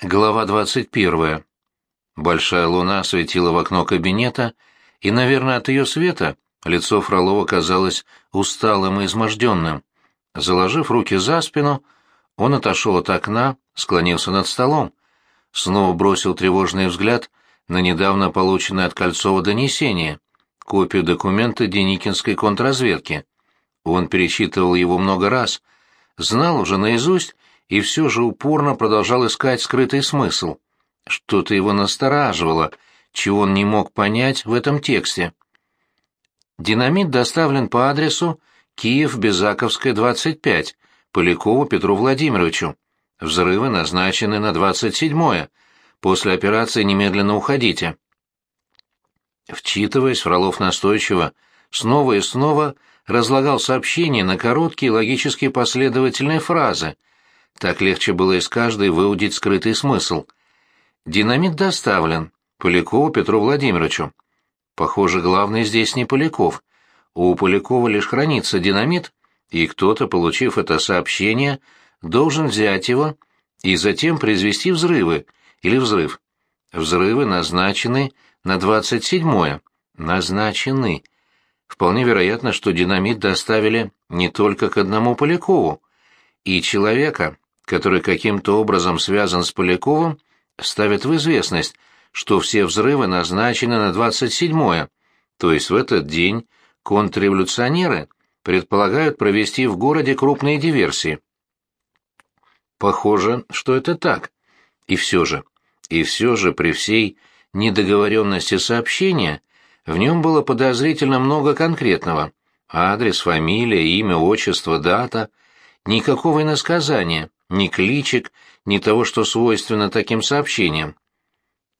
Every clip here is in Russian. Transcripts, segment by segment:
Глава 21. Большая луна светила в окно кабинета, и, наверное, от ее света лицо Фролова казалось усталым и изможденным. Заложив руки за спину, он отошел от окна, склонился над столом, снова бросил тревожный взгляд на недавно полученное от Кольцова донесение, копию документа Деникинской контрразведки. Он перечитывал его много раз, знал уже наизусть и все же упорно продолжал искать скрытый смысл. Что-то его настораживало, чего он не мог понять в этом тексте. Динамит доставлен по адресу Киев-Безаковская, 25, Полякову Петру Владимировичу. Взрывы назначены на 27-е. После операции немедленно уходите. Вчитываясь, Фролов настойчиво, снова и снова разлагал сообщение на короткие логически последовательные фразы — так легче было из каждой выудить скрытый смысл. Динамит доставлен. Полякову Петру Владимировичу. Похоже, главный здесь не Поляков. У Полякова лишь хранится динамит, и кто-то, получив это сообщение, должен взять его и затем произвести взрывы или взрыв. Взрывы назначены на 27-е. Назначены. Вполне вероятно, что динамит доставили не только к одному Полякову. И человека, который каким-то образом связан с Поляковым, ставит в известность, что все взрывы назначены на 27-е, то есть в этот день контрреволюционеры предполагают провести в городе крупные диверсии. Похоже, что это так. И все же, и все же при всей недоговоренности сообщения в нем было подозрительно много конкретного. Адрес, фамилия, имя, отчество, дата. Никакого иносказания ни кличек, ни того, что свойственно таким сообщениям.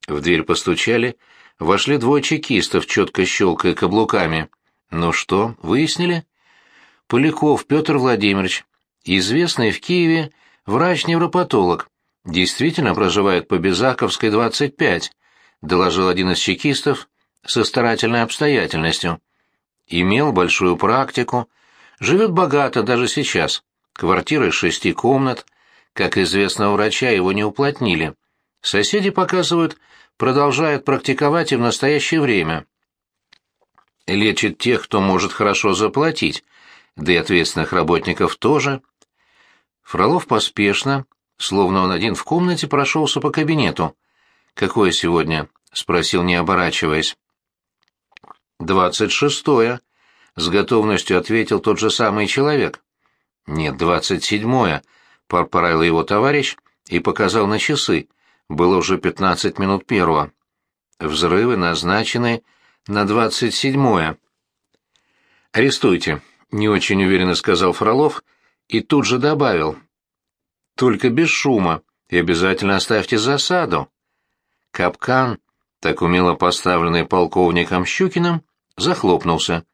В дверь постучали, вошли двое чекистов, четко щелкая каблуками. Ну что, выяснили? Поляков Петр Владимирович, известный в Киеве врач-невропатолог, действительно проживает по Безаковской, 25, доложил один из чекистов со старательной обстоятельностью. Имел большую практику, живет богато даже сейчас. Квартира из шести комнат — как известно, у врача его не уплотнили. Соседи показывают, продолжает практиковать и в настоящее время. Лечит тех, кто может хорошо заплатить, да и ответственных работников тоже. Фролов поспешно, словно он один в комнате, прошелся по кабинету. «Какое сегодня?» — спросил, не оборачиваясь. «Двадцать шестое», — с готовностью ответил тот же самый человек. «Нет, двадцать седьмое», поправил его товарищ и показал на часы. Было уже пятнадцать минут первого. Взрывы назначены на двадцать седьмое. «Арестуйте», — не очень уверенно сказал Фролов и тут же добавил. «Только без шума и обязательно оставьте засаду». Капкан, так умело поставленный полковником Щукиным, захлопнулся.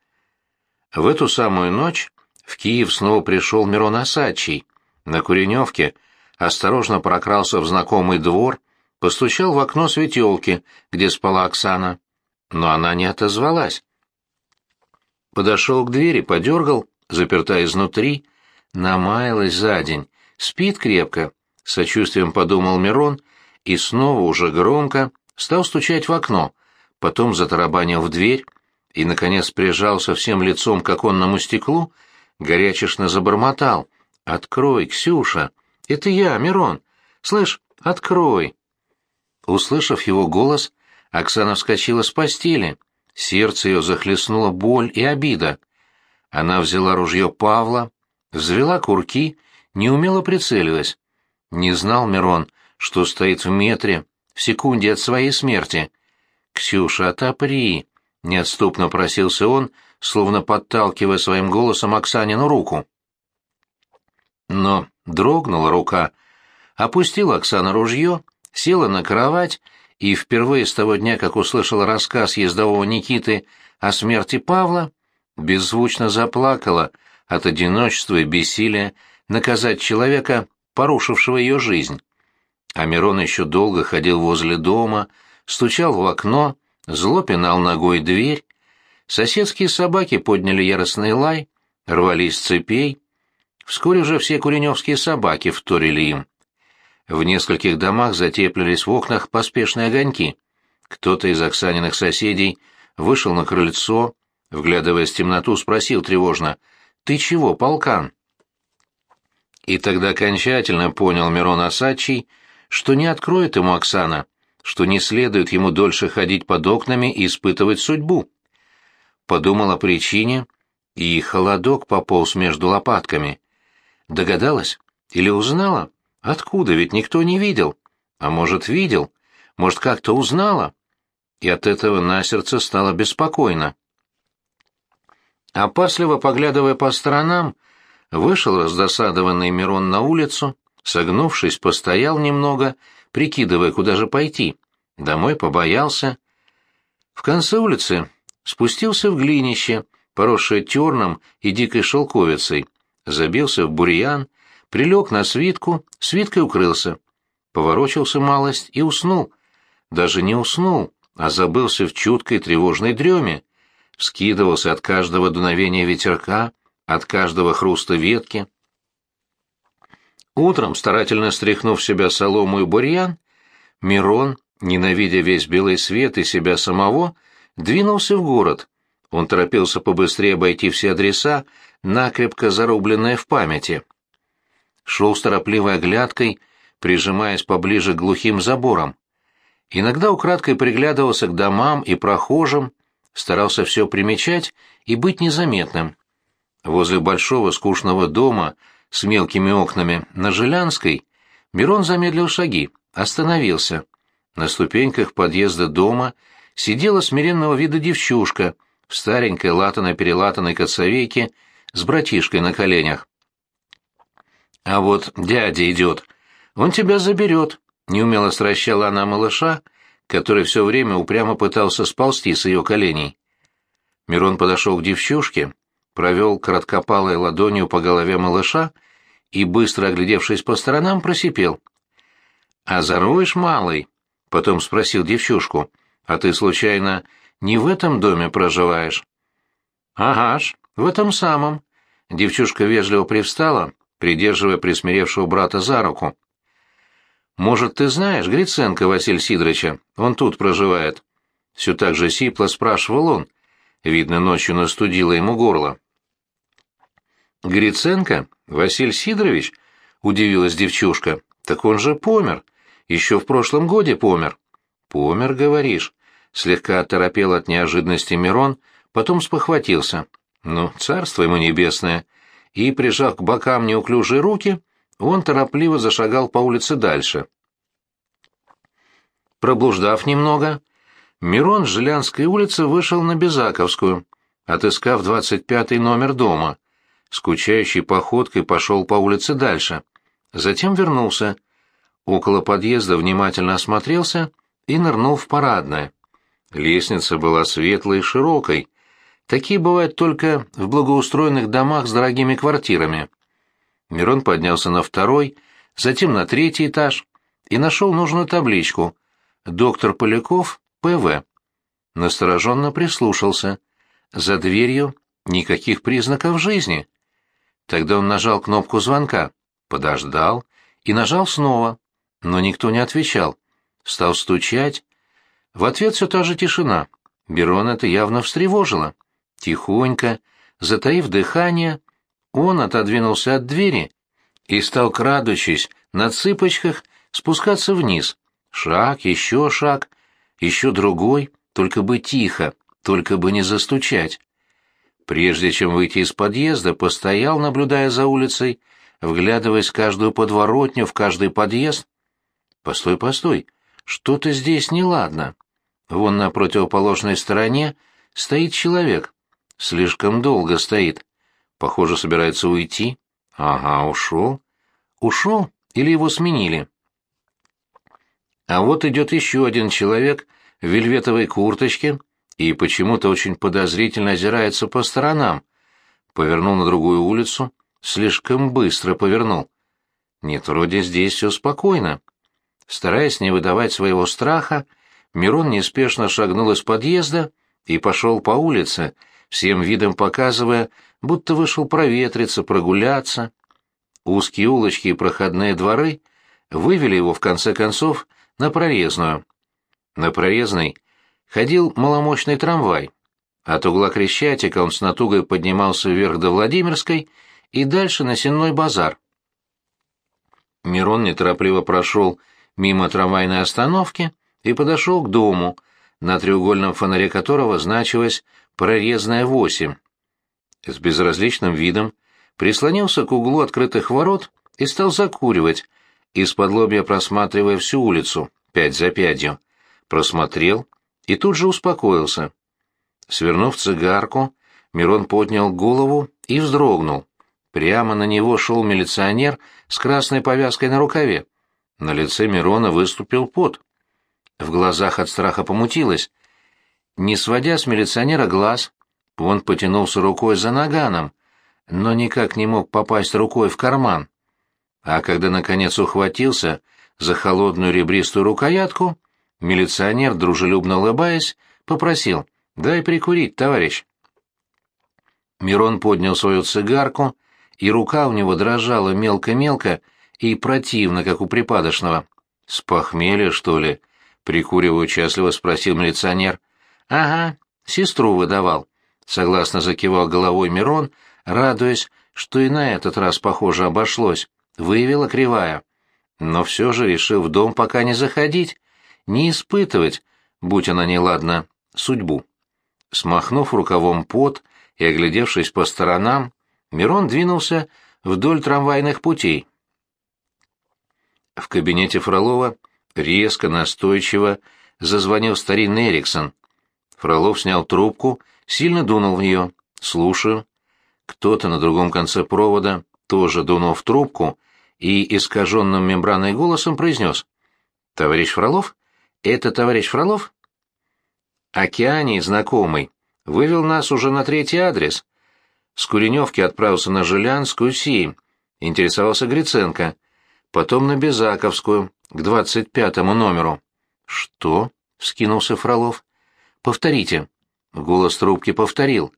В эту самую ночь в Киев снова пришел Мирон Осадчий, на Куреневке осторожно прокрался в знакомый двор, постучал в окно светелки, где спала Оксана. Но она не отозвалась. Подошел к двери, подергал, заперта изнутри, намаялась за день, спит крепко, сочувствием подумал Мирон, и снова уже громко стал стучать в окно, потом затарабанил в дверь и, наконец, прижался всем лицом к оконному стеклу, горячечно забормотал. «Открой, Ксюша! Это я, Мирон! Слышь, открой!» Услышав его голос, Оксана вскочила с постели. Сердце ее захлестнула боль и обида. Она взяла ружье Павла, взвела курки, неумело прицелилась. Не знал Мирон, что стоит в метре, в секунде от своей смерти. «Ксюша, отопри!» — неотступно просился он, словно подталкивая своим голосом Оксанину руку. Но дрогнула рука. Опустила Оксана ружье, села на кровать и впервые с того дня, как услышала рассказ ездового Никиты о смерти Павла, беззвучно заплакала от одиночества и бессилия наказать человека, порушившего ее жизнь. А Мирон еще долго ходил возле дома, стучал в окно, зло пинал ногой дверь. Соседские собаки подняли яростный лай, рвались цепей, Вскоре уже все куреневские собаки вторили им. В нескольких домах затеплились в окнах поспешные огоньки. Кто-то из Оксаниных соседей вышел на крыльцо, вглядываясь в темноту, спросил тревожно, «Ты чего, полкан?» И тогда окончательно понял Мирон Осадчий, что не откроет ему Оксана, что не следует ему дольше ходить под окнами и испытывать судьбу. Подумал о причине, и холодок пополз между лопатками. Догадалась? Или узнала? Откуда? Ведь никто не видел. А может, видел? Может, как-то узнала? И от этого на сердце стало беспокойно. Опасливо поглядывая по сторонам, вышел раздосадованный Мирон на улицу, согнувшись, постоял немного, прикидывая, куда же пойти. Домой побоялся. В конце улицы спустился в глинище, поросшее терном и дикой шелковицей, забился в бурьян, прилег на свитку, свиткой укрылся. Поворочился малость и уснул. Даже не уснул, а забылся в чуткой тревожной дреме. Вскидывался от каждого дуновения ветерка, от каждого хруста ветки. Утром, старательно стряхнув себя солому и бурьян, Мирон, ненавидя весь белый свет и себя самого, двинулся в город. Он торопился побыстрее обойти все адреса, накрепко зарубленные в памяти. Шел с торопливой оглядкой, прижимаясь поближе к глухим заборам. Иногда украдкой приглядывался к домам и прохожим, старался все примечать и быть незаметным. Возле большого скучного дома с мелкими окнами на Жилянской Мирон замедлил шаги, остановился. На ступеньках подъезда дома сидела смиренного вида девчушка в старенькой латаной-перелатанной коцовейке с братишкой на коленях. «А вот дядя идет, он тебя заберет», — неумело сращала она малыша, который все время упрямо пытался сползти с ее коленей. Мирон подошел к девчушке, провел краткопалой ладонью по голове малыша и, быстро оглядевшись по сторонам, просипел. «А зароешь, малый?» — потом спросил девчушку. «А ты, случайно, не в этом доме проживаешь?» «Ага ж, в этом самом». Девчушка вежливо привстала, придерживая присмиревшего брата за руку. «Может, ты знаешь Гриценко Василия Сидоровича? Он тут проживает». Все так же сипло спрашивал он. Видно, ночью настудило ему горло. «Гриценко? Василий Сидорович?» — удивилась девчушка. «Так он же помер. Еще в прошлом годе помер». «Помер, говоришь?» — слегка оторопел от неожиданности Мирон, потом спохватился. «Ну, царство ему небесное!» И, прижав к бокам неуклюжие руки, он торопливо зашагал по улице дальше. Проблуждав немного, Мирон с Жилянской улицы вышел на Безаковскую, отыскав двадцать пятый номер дома скучающей походкой пошел по улице дальше. Затем вернулся. Около подъезда внимательно осмотрелся и нырнул в парадное. Лестница была светлой и широкой. Такие бывают только в благоустроенных домах с дорогими квартирами. Мирон поднялся на второй, затем на третий этаж и нашел нужную табличку «Доктор Поляков, П.В.». Настороженно прислушался. За дверью никаких признаков жизни. Тогда он нажал кнопку звонка, подождал и нажал снова, но никто не отвечал. Стал стучать. В ответ все та же тишина. Берон это явно встревожило. Тихонько, затаив дыхание, он отодвинулся от двери и стал, крадучись, на цыпочках спускаться вниз. Шаг, еще шаг, еще другой, только бы тихо, только бы не застучать. Прежде чем выйти из подъезда, постоял, наблюдая за улицей, вглядываясь в каждую подворотню, в каждый подъезд. Постой, постой, что-то здесь неладно. Вон на противоположной стороне стоит человек. Слишком долго стоит. Похоже, собирается уйти. Ага, ушел. Ушел или его сменили? А вот идет еще один человек в вельветовой курточке, и почему-то очень подозрительно озирается по сторонам. Повернул на другую улицу, слишком быстро повернул. Нет, вроде здесь все спокойно. Стараясь не выдавать своего страха, Мирон неспешно шагнул из подъезда и пошел по улице, всем видом показывая, будто вышел проветриться, прогуляться. Узкие улочки и проходные дворы вывели его, в конце концов, на Прорезную. На Прорезной ходил маломощный трамвай. От угла Крещатика он с натугой поднимался вверх до Владимирской и дальше на Сенной базар. Мирон неторопливо прошел мимо трамвайной остановки и подошел к дому, на треугольном фонаре которого значилось «Прорезная 8». С безразличным видом прислонился к углу открытых ворот и стал закуривать, из-под лобья просматривая всю улицу, пять за пятью. Просмотрел и тут же успокоился. Свернув цигарку, Мирон поднял голову и вздрогнул. Прямо на него шел милиционер с красной повязкой на рукаве. На лице Мирона выступил пот. В глазах от страха помутилось. Не сводя с милиционера глаз, он потянулся рукой за наганом, но никак не мог попасть рукой в карман. А когда, наконец, ухватился за холодную ребристую рукоятку, милиционер, дружелюбно улыбаясь, попросил «Дай прикурить, товарищ». Мирон поднял свою цигарку, и рука у него дрожала мелко-мелко и противно, как у припадочного. «С похмелья, что ли?» — прикуривая участливо спросил милиционер. «Ага, сестру выдавал», — согласно закивал головой Мирон, радуясь, что и на этот раз, похоже, обошлось. Выявила кривая. Но все же решил в дом пока не заходить, не испытывать, будь она неладна, судьбу. Смахнув рукавом пот и оглядевшись по сторонам, Мирон двинулся вдоль трамвайных путей. В кабинете Фролова резко, настойчиво зазвонил старинный Эриксон. Фролов снял трубку, сильно дунул в нее. «Слушаю». Кто-то на другом конце провода тоже дунул в трубку и искаженным мембраной голосом произнес. «Товарищ Фролов? Это товарищ Фролов?» Океаний, знакомый, вывел нас уже на третий адрес. С Куреневки отправился на Жилянскую, Сиим. Интересовался Гриценко. Потом на Безаковскую, к двадцать пятому номеру. «Что?» — вскинулся Фролов. «Повторите». Голос трубки повторил.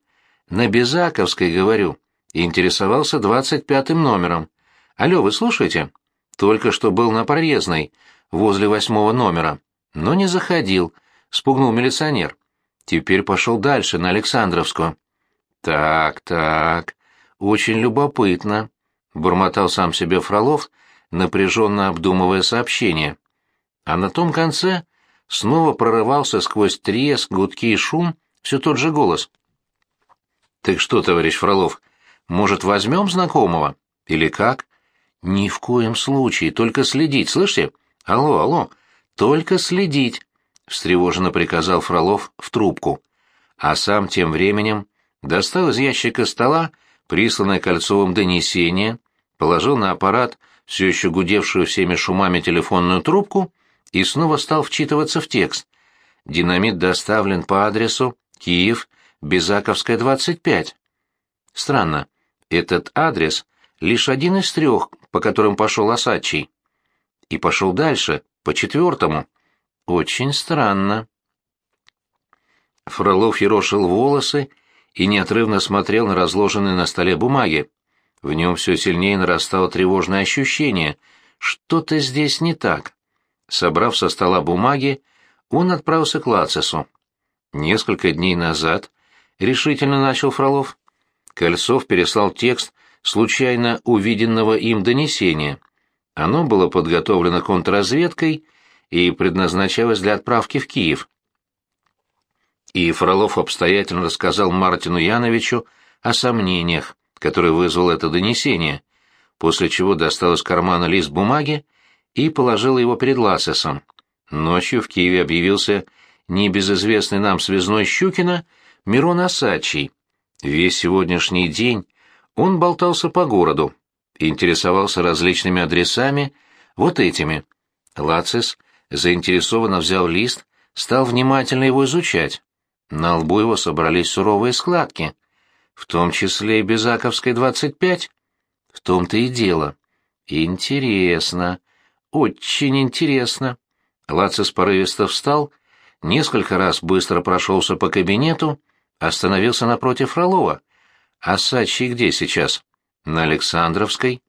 «На Безаковской, говорю». Интересовался двадцать пятым номером. «Алло, вы слушаете?» «Только что был на Порезной, возле восьмого номера. Но не заходил», — спугнул милиционер. Теперь пошел дальше, на Александровскую. «Так, так, очень любопытно», — бормотал сам себе Фролов, напряженно обдумывая сообщение. А на том конце снова прорывался сквозь треск, гудки и шум все тот же голос. «Так что, товарищ Фролов, может, возьмем знакомого? Или как?» «Ни в коем случае, только следить, слышите? Алло, алло, только следить!» — встревоженно приказал Фролов в трубку. А сам тем временем достал из ящика стола присланное Кольцовым донесение, положил на аппарат все еще гудевшую всеми шумами телефонную трубку и снова стал вчитываться в текст. Динамит доставлен по адресу Киев, Безаковская, 25. Странно, этот адрес лишь один из трех, по которым пошел Осадчий. И пошел дальше, по четвертому. Очень странно. Фролов ерошил волосы и неотрывно смотрел на разложенные на столе бумаги. В нем все сильнее нарастало тревожное ощущение. Что-то здесь не так. Собрав со стола бумаги, он отправился к Лацису. Несколько дней назад, решительно начал Фролов, Кольцов переслал текст случайно увиденного им донесения. Оно было подготовлено контрразведкой и предназначалось для отправки в Киев. И Фролов обстоятельно рассказал Мартину Яновичу о сомнениях, которые вызвало это донесение, после чего достал из кармана лист бумаги и положил его перед Лассесом. Ночью в Киеве объявился небезызвестный нам связной Щукина Мирон Осадчий. Весь сегодняшний день он болтался по городу, интересовался различными адресами, вот этими. Лацис заинтересованно взял лист, стал внимательно его изучать. На лбу его собрались суровые складки. В том числе и Безаковской, 25? В том-то и дело. Интересно. Очень интересно. Лацис порывисто встал, несколько раз быстро прошелся по кабинету, остановился напротив Фролова. А Сачи где сейчас? На Александровской?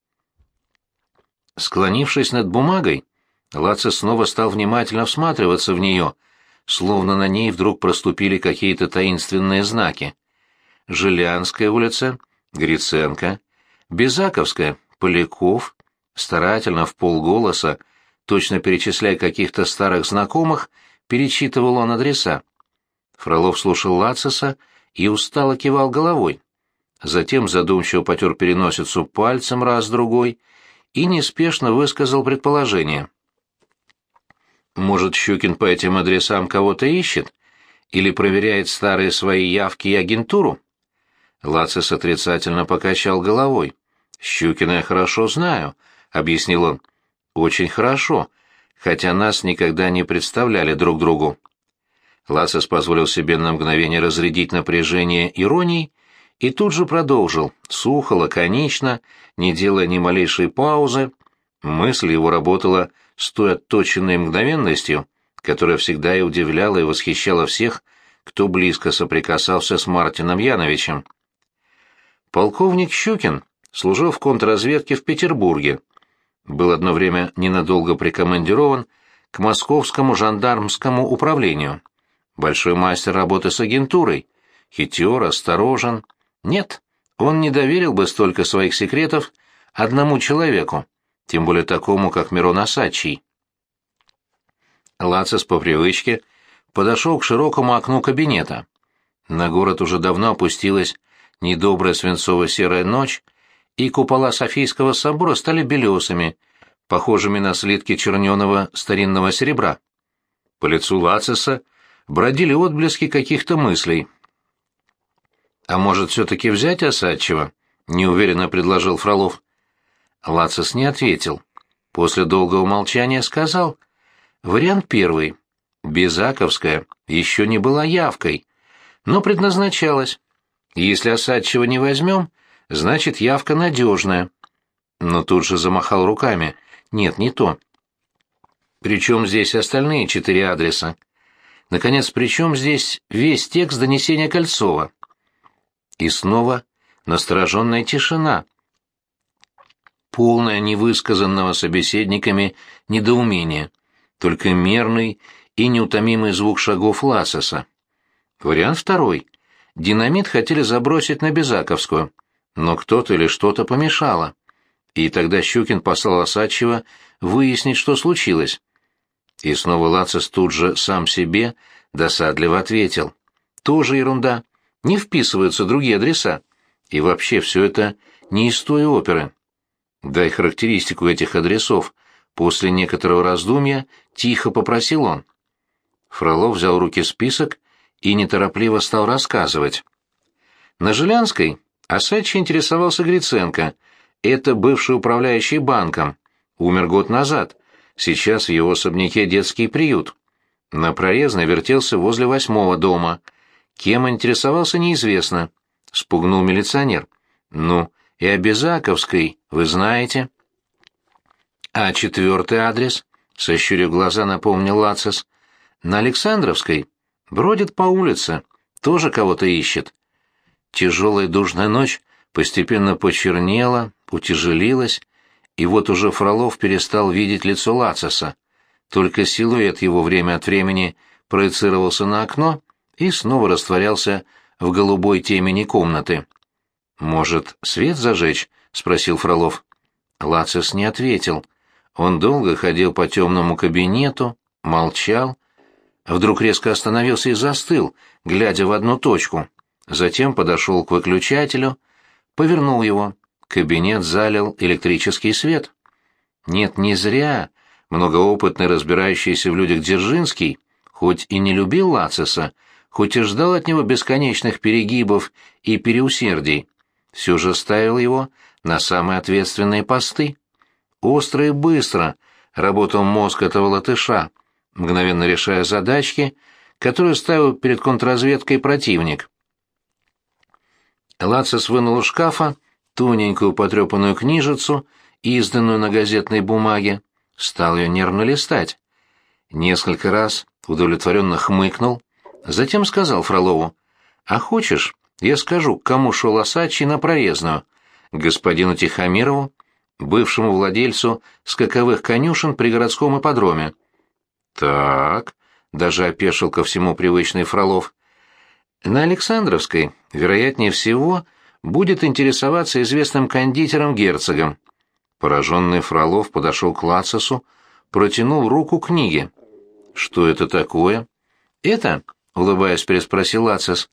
Склонившись над бумагой, Лаце снова стал внимательно всматриваться в нее, словно на ней вдруг проступили какие-то таинственные знаки. Жилянская улица, Гриценко, Безаковская, Поляков, старательно в полголоса, точно перечисляя каких-то старых знакомых, перечитывал он адреса. Фролов слушал Лациса и устало кивал головой. Затем задумчиво потер переносицу пальцем раз-другой и неспешно высказал предположение. Может, Щукин по этим адресам кого-то ищет? Или проверяет старые свои явки и агентуру? Лацис отрицательно покачал головой. «Щукина я хорошо знаю», — объяснил он. «Очень хорошо, хотя нас никогда не представляли друг другу». Лацис позволил себе на мгновение разрядить напряжение иронией и тут же продолжил, сухо, лаконично, не делая ни малейшей паузы. Мысль его работала с той отточенной мгновенностью, которая всегда и удивляла и восхищала всех, кто близко соприкасался с Мартином Яновичем. Полковник Щукин служил в контрразведке в Петербурге, был одно время ненадолго прикомандирован к московскому жандармскому управлению. Большой мастер работы с агентурой, хитер, осторожен. Нет, он не доверил бы столько своих секретов одному человеку, тем более такому, как Мирон Осадчий. Лацис по привычке подошел к широкому окну кабинета. На город уже давно опустилась недобрая свинцово-серая ночь, и купола Софийского собора стали белесыми, похожими на слитки черненого старинного серебра. По лицу Лациса бродили отблески каких-то мыслей. «А может, все-таки взять Осадчего?» — неуверенно предложил Фролов. Лацис не ответил. После долгого молчания сказал. Вариант первый. Безаковская еще не была явкой, но предназначалась. Если Осадчего не возьмем, значит, явка надежная. Но тут же замахал руками. Нет, не то. Причем здесь остальные четыре адреса? Наконец, причем здесь весь текст донесения Кольцова? И снова настороженная тишина — полное невысказанного собеседниками недоумения, только мерный и неутомимый звук шагов Лассоса. Вариант второй. Динамит хотели забросить на Безаковскую, но кто-то или что-то помешало. И тогда Щукин послал Осадчева выяснить, что случилось. И снова Лацис тут же сам себе досадливо ответил. Тоже ерунда. Не вписываются другие адреса. И вообще все это не из той оперы. Дай характеристику этих адресов. После некоторого раздумья тихо попросил он. Фролов взял в руки список и неторопливо стал рассказывать. На Жилянской Осадчий интересовался Гриценко. Это бывший управляющий банком. Умер год назад. Сейчас в его особняке детский приют. На проездной вертелся возле восьмого дома. Кем интересовался, неизвестно. Спугнул милиционер. Ну, и о вы знаете. А четвертый адрес, сощурив глаза, напомнил Лацис. На Александровской. Бродит по улице. Тоже кого-то ищет. Тяжелая душная ночь постепенно почернела, утяжелилась, и вот уже Фролов перестал видеть лицо Лациса. Только силуэт его время от времени проецировался на окно и снова растворялся в голубой темени комнаты. «Может, свет зажечь?» — спросил Фролов. Лацис не ответил. Он долго ходил по темному кабинету, молчал. Вдруг резко остановился и застыл, глядя в одну точку. Затем подошел к выключателю, повернул его. Кабинет залил электрический свет. Нет, не зря многоопытный, разбирающийся в людях Дзержинский, хоть и не любил Лациса, хоть и ждал от него бесконечных перегибов и переусердий, все же ставил его на самые ответственные посты. Остро и быстро работал мозг этого латыша, мгновенно решая задачки, которые ставил перед контрразведкой противник. Лацис вынул из шкафа тоненькую потрепанную книжицу, изданную на газетной бумаге, стал ее нервно листать. Несколько раз удовлетворенно хмыкнул, затем сказал Фролову, «А хочешь, я скажу, кому шел Осадчий на проездную? К господину Тихомирову? бывшему владельцу скаковых конюшен при городском ипподроме. «Так», — даже опешил ко всему привычный Фролов. «На Александровской, вероятнее всего, будет интересоваться известным кондитером-герцогом». Пораженный Фролов подошел к Лацису, протянул руку книге. «Что это такое?» «Это?» — улыбаясь, переспросил Лацис.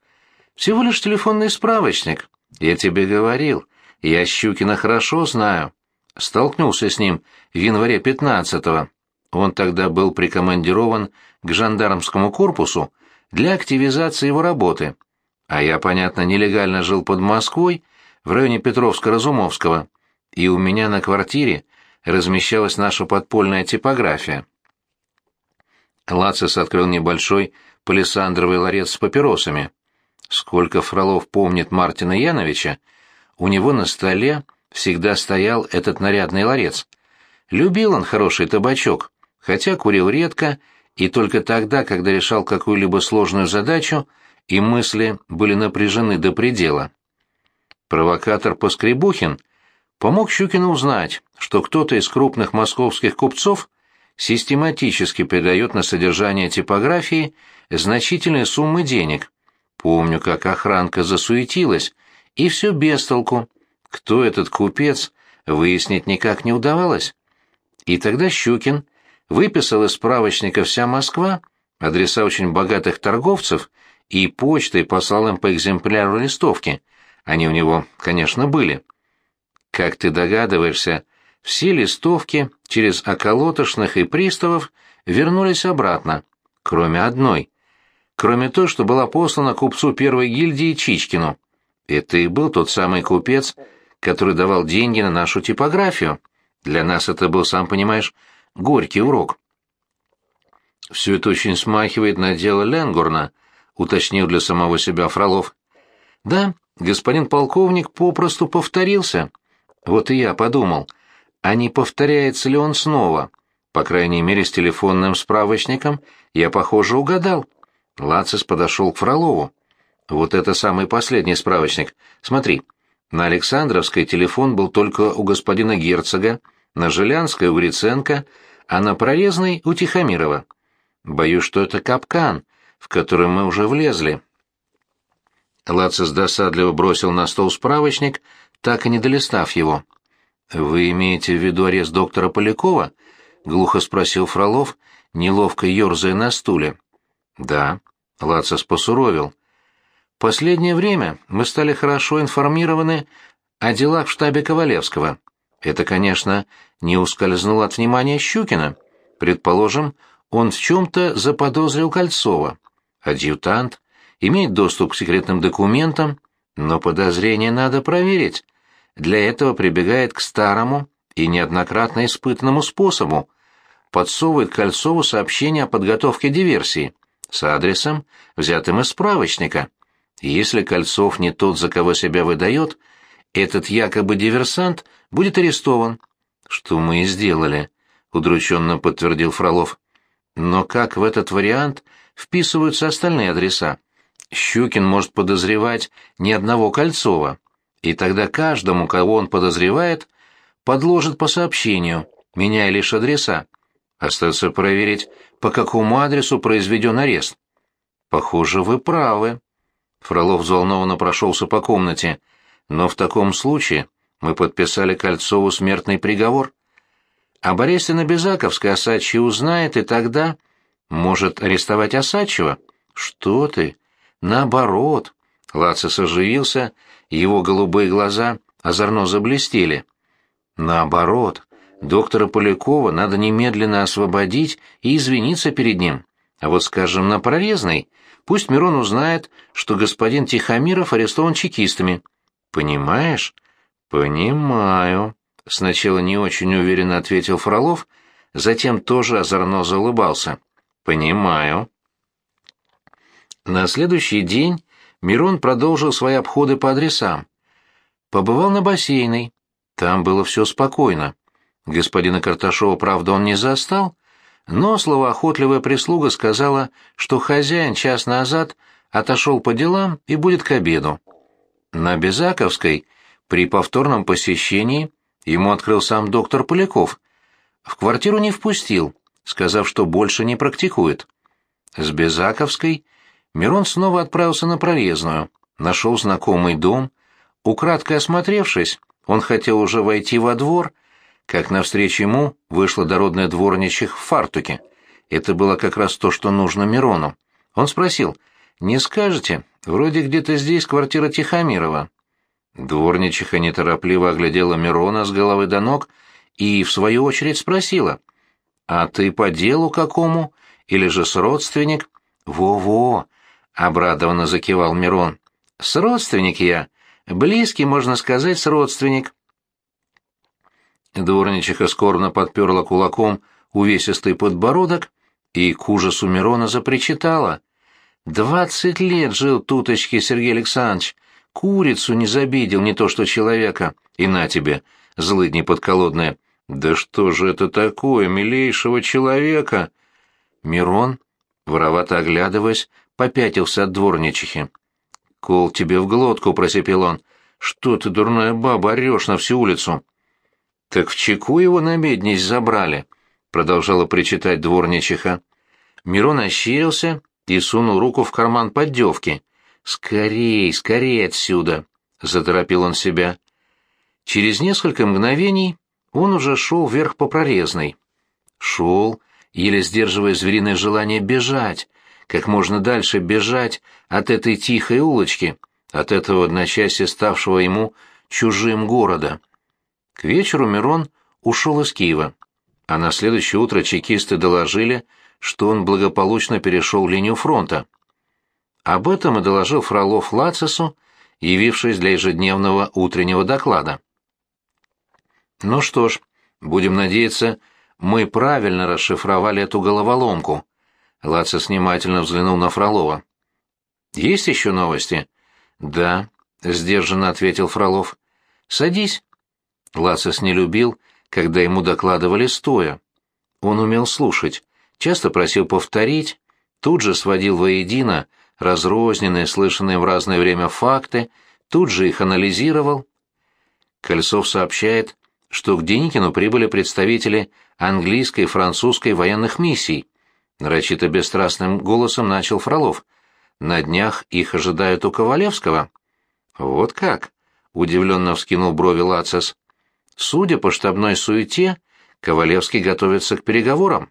«Всего лишь телефонный справочник. Я тебе говорил, я Щукина хорошо знаю. Столкнулся с ним в январе пятнадцатого. Он тогда был прикомандирован к жандармскому корпусу для активизации его работы. А я, понятно, нелегально жил под Москвой, в районе Петровска-Разумовского, и у меня на квартире размещалась наша подпольная типография. Лацис открыл небольшой палисандровый ларец с папиросами. Сколько Фролов помнит Мартина Яновича, у него на столе всегда стоял этот нарядный ларец. Любил он хороший табачок, хотя курил редко и только тогда, когда решал какую-либо сложную задачу, и мысли были напряжены до предела. Провокатор Поскребухин помог Щукину узнать, что кто-то из крупных московских купцов систематически передает на содержание типографии значительные суммы денег. Помню, как охранка засуетилась, и все без толку. Кто этот купец, выяснить никак не удавалось. И тогда Щукин выписал из справочника «Вся Москва» адреса очень богатых торговцев и почтой послал им по экземпляру листовки. Они у него, конечно, были. Как ты догадываешься, все листовки через околотошных и приставов вернулись обратно, кроме одной. Кроме той, что была послана купцу первой гильдии Чичкину. Это и был тот самый купец, который давал деньги на нашу типографию. Для нас это был, сам понимаешь, горький урок. «Все это очень смахивает на дело Ленгурна», — уточнил для самого себя Фролов. «Да, господин полковник попросту повторился. Вот и я подумал, а не повторяется ли он снова? По крайней мере, с телефонным справочником я, похоже, угадал. Лацис подошел к Фролову. Вот это самый последний справочник. Смотри, на Александровской телефон был только у господина Герцога, на Жилянской у Гриценко, а на Прорезной у Тихомирова. Боюсь, что это капкан, в который мы уже влезли. Лацис досадливо бросил на стол справочник, так и не долистав его. «Вы имеете в виду арест доктора Полякова?» — глухо спросил Фролов, неловко ерзая на стуле. «Да», — Лацис посуровил. «Последнее время мы стали хорошо информированы о делах в штабе Ковалевского. Это, конечно, не ускользнуло от внимания Щукина. Предположим, он в чем-то заподозрил Кольцова. Адъютант имеет доступ к секретным документам, но подозрение надо проверить для этого прибегает к старому и неоднократно испытанному способу, подсовывает Кольцову сообщение о подготовке диверсии с адресом, взятым из справочника. если Кольцов не тот, за кого себя выдает, этот якобы диверсант будет арестован. Что мы и сделали, удрученно подтвердил Фролов. Но как в этот вариант вписываются остальные адреса? Щукин может подозревать ни одного Кольцова и тогда каждому, кого он подозревает, подложит по сообщению, меняя лишь адреса. Остается проверить, по какому адресу произведен арест. Похоже, вы правы. Фролов взволнованно прошелся по комнате. Но в таком случае мы подписали Кольцову смертный приговор. Об аресте на Безаковской Осадчий узнает, и тогда... Может арестовать Осадчего? Что ты? Наоборот. Лацис оживился его голубые глаза озорно заблестели. Наоборот, доктора Полякова надо немедленно освободить и извиниться перед ним. А вот, скажем, на прорезной, пусть Мирон узнает, что господин Тихомиров арестован чекистами. Понимаешь? Понимаю. Сначала не очень уверенно ответил Фролов, затем тоже озорно заулыбался. Понимаю. На следующий день Мирон продолжил свои обходы по адресам. Побывал на бассейной. Там было все спокойно. Господина Карташова, правда, он не застал, но словоохотливая прислуга сказала, что хозяин час назад отошел по делам и будет к обеду. На Безаковской при повторном посещении ему открыл сам доктор Поляков. В квартиру не впустил, сказав, что больше не практикует. С Безаковской Мирон снова отправился на Прорезную, нашел знакомый дом. Украдкой осмотревшись, он хотел уже войти во двор, как навстречу ему вышла дородная дворничих в фартуке. Это было как раз то, что нужно Мирону. Он спросил, «Не скажете? Вроде где-то здесь квартира Тихомирова». Дворничиха неторопливо оглядела Мирона с головы до ног и, в свою очередь, спросила, «А ты по делу какому? Или же с родственник?» «Во-во!» — обрадованно закивал Мирон. «С родственник я. Близкий, можно сказать, с родственник». Дворничиха скорбно подперла кулаком увесистый подбородок и к ужасу Мирона запричитала. «Двадцать лет жил туточки Сергей Александрович, курицу не забидел, не то что человека. И на тебе, злыдни подколодные. Да что же это такое, милейшего человека?» Мирон, воровато оглядываясь, попятился от дворничихи. «Кол тебе в глотку», — просипел он. «Что ты, дурная баба, орешь на всю улицу?» «Так в чеку его на меднись забрали», — продолжала причитать дворничиха. Мирон ощерился и сунул руку в карман поддевки. «Скорей, скорей отсюда!» — заторопил он себя. Через несколько мгновений он уже шел вверх по прорезной. Шел, еле сдерживая звериное желание бежать, как можно дальше бежать от этой тихой улочки, от этого одночасье ставшего ему чужим города. К вечеру Мирон ушел из Киева, а на следующее утро чекисты доложили, что он благополучно перешел линию фронта. Об этом и доложил Фролов Лацису, явившись для ежедневного утреннего доклада. Ну что ж, будем надеяться, мы правильно расшифровали эту головоломку. Лацис внимательно взглянул на Фролова. Есть еще новости? Да, сдержанно ответил Фролов. Садись. Лацис не любил, когда ему докладывали стоя. Он умел слушать, часто просил повторить, тут же сводил воедино разрозненные, слышанные в разное время факты, тут же их анализировал. Кольцов сообщает, что к Деникину прибыли представители английской и французской военных миссий. Нарочито бесстрастным голосом начал Фролов. На днях их ожидают у Ковалевского. Вот как? Удивленно вскинул брови Лацис. Судя по штабной суете, Ковалевский готовится к переговорам.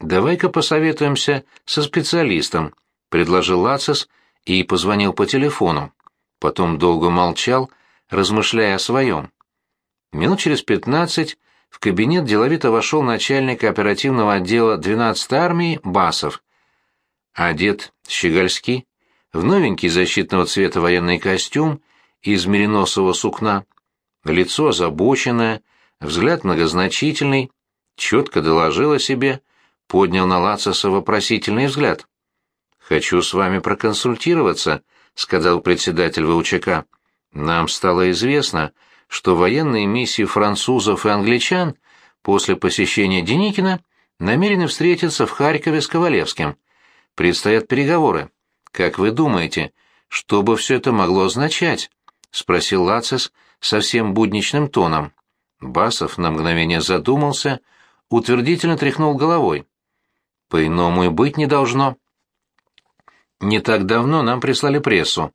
«Давай-ка посоветуемся со специалистом», — предложил Лацис и позвонил по телефону. Потом долго молчал, размышляя о своем. Минут через пятнадцать в кабинет деловито вошел начальник оперативного отдела 12-й армии Басов. Одет щегольски, в новенький защитного цвета военный костюм из мериносового сукна, лицо озабоченное, взгляд многозначительный, четко доложил о себе, поднял на Лацеса вопросительный взгляд. «Хочу с вами проконсультироваться», — сказал председатель ВУЧК. «Нам стало известно, что военные миссии французов и англичан после посещения Деникина намерены встретиться в Харькове с Ковалевским. Предстоят переговоры. Как вы думаете, что бы все это могло означать?» — спросил Лацис совсем будничным тоном. Басов на мгновение задумался, утвердительно тряхнул головой. По-иному и быть не должно. Не так давно нам прислали прессу.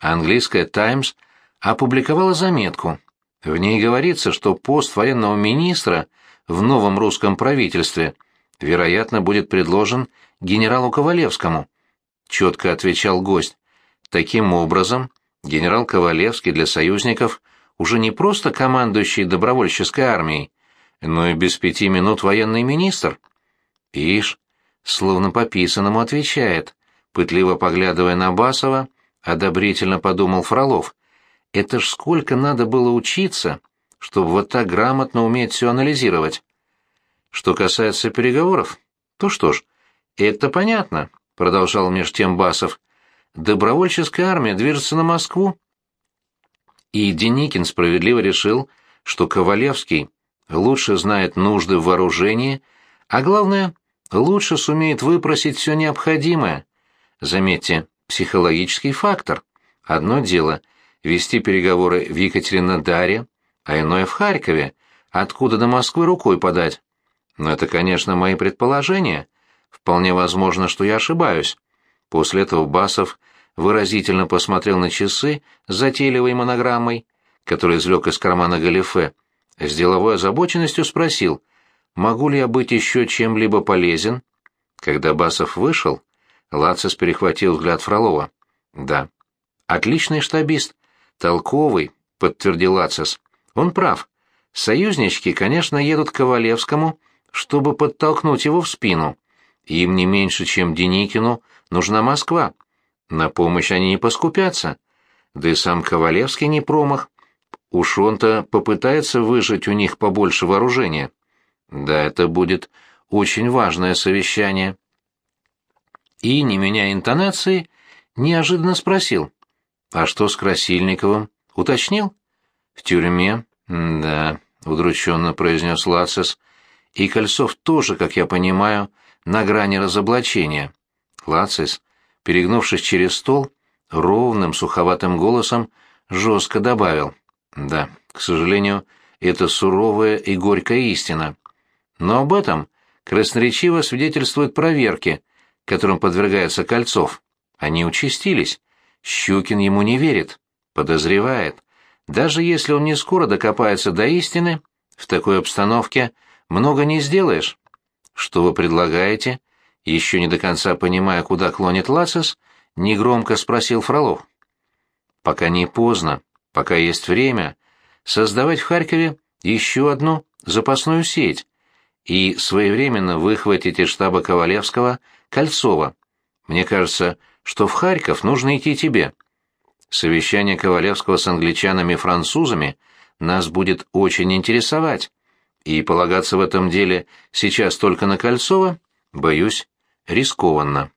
Английская «Таймс» опубликовала заметку. В ней говорится, что пост военного министра в новом русском правительстве, вероятно, будет предложен генералу Ковалевскому. Четко отвечал гость. Таким образом, генерал Ковалевский для союзников уже не просто командующий добровольческой армией, но и без пяти минут военный министр. Ишь, словно по писанному отвечает, пытливо поглядывая на Басова, одобрительно подумал Фролов. Это ж сколько надо было учиться, чтобы вот так грамотно уметь все анализировать. Что касается переговоров, то что ж, это понятно, продолжал меж тем Басов. Добровольческая армия движется на Москву. И Деникин справедливо решил, что Ковалевский лучше знает нужды в вооружении, а главное, лучше сумеет выпросить все необходимое. Заметьте, психологический фактор. Одно дело — вести переговоры в Екатеринодаре, а иное в Харькове, откуда до Москвы рукой подать. Но это, конечно, мои предположения. Вполне возможно, что я ошибаюсь. После этого Басов выразительно посмотрел на часы с затейливой монограммой, который извлек из кармана галифе, с деловой озабоченностью спросил, могу ли я быть еще чем-либо полезен? Когда Басов вышел, Лацис перехватил взгляд Фролова. «Да». «Отличный штабист. Толковый», — подтвердил Лацис. «Он прав. Союзнички, конечно, едут к Ковалевскому, чтобы подтолкнуть его в спину. Им не меньше, чем Деникину, нужна Москва. На помощь они не поскупятся. Да и сам Ковалевский не промах. Уж он-то попытается выжать у них побольше вооружения. Да, это будет очень важное совещание. И, не меняя интонации, неожиданно спросил. «А что с Красильниковым? Уточнил?» «В тюрьме?» «Да», — удрученно произнес Лацис. «И Кольцов тоже, как я понимаю, на грани разоблачения». Лацис, перегнувшись через стол, ровным суховатым голосом жестко добавил. Да, к сожалению, это суровая и горькая истина. Но об этом красноречиво свидетельствуют проверки, которым подвергается Кольцов. Они участились. Щукин ему не верит, подозревает. Даже если он не скоро докопается до истины, в такой обстановке много не сделаешь. Что вы предлагаете? Еще не до конца понимая, куда клонит Лацис, негромко спросил Фролов. Пока не поздно, пока есть время, создавать в Харькове еще одну запасную сеть и своевременно выхватить из штаба Ковалевского Кольцова. Мне кажется, что в Харьков нужно идти тебе. Совещание Ковалевского с англичанами французами нас будет очень интересовать, и полагаться в этом деле сейчас только на Кольцова, боюсь, рискованно.